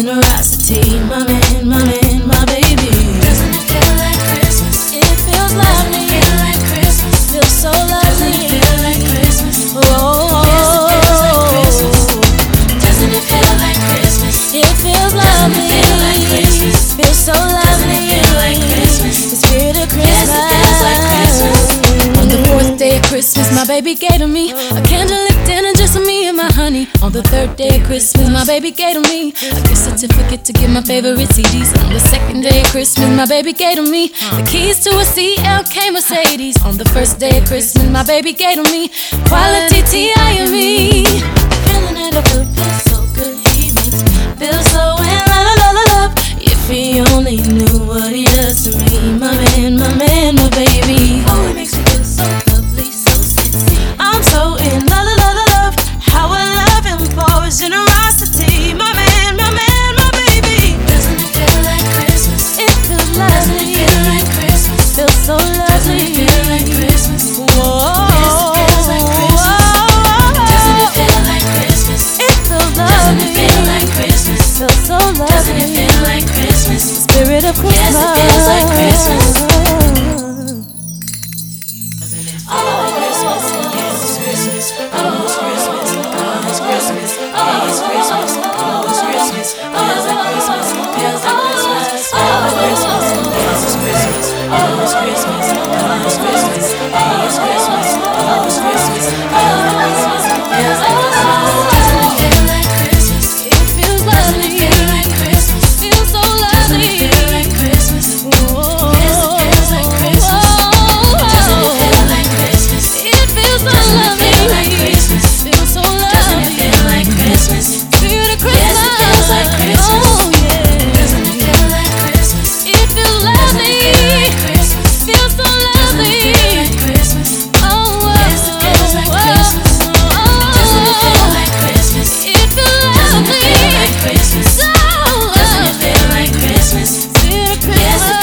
Generosity, my man, my man, my baby. Doesn't it feel like Christmas? It feels lovely. Doesn't it feel like Christmas? Feels so lovely. Doesn't it feel like Christmas? Oh, doesn't it feel like Christmas? It feels lovely. Doesn't it feel like Christmas? Feels so lovely. Doesn't it feel like Christmas? The spirit of Christmas. Yes, it feels like Christmas. On the fourth day of Christmas, my baby gave to me a candlelit dinner On the third day of Christmas, my baby gave to me a gift certificate to get my favorite CDs. On the second day of Christmas, my baby gave to me the keys to a CLK Mercedes. On the first day of Christmas, my baby gave to me quality T.I.M.E. so lovely. it feel like Christmas. Yes.